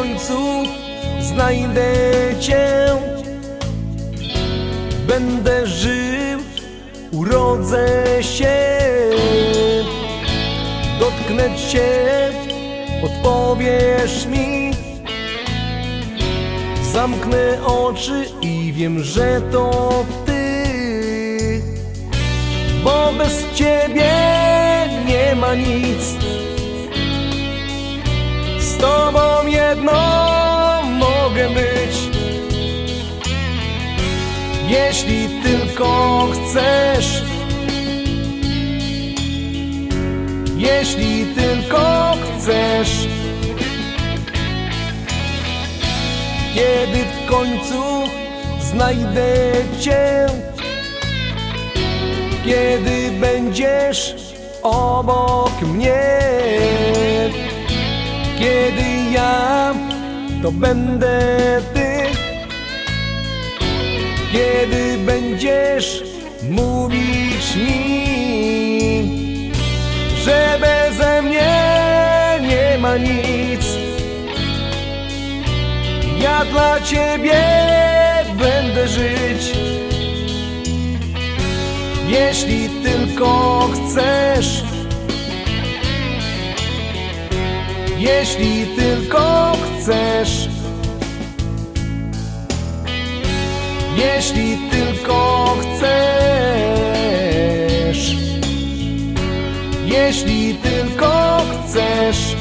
końcu znajdę Cię. Będę żył, urodzę się. Dotknę Cię, odpowiesz mi. Zamknę oczy i wiem, że to Ty. Bo bez Ciebie nie ma nic Jeśli tylko chcesz. Jeśli tylko chcesz. Kiedy w końcu znajdę Cię. Kiedy będziesz obok mnie. Kiedy ja to będę Ty Kiedy będziesz mówić mi Że beze mnie nie ma nic. Ja dla Ciebie będę żyć. Jeśli tylko chcesz. Jeśli tylko chcesz Jeśli tylko chcesz. Jeśli tylko chcesz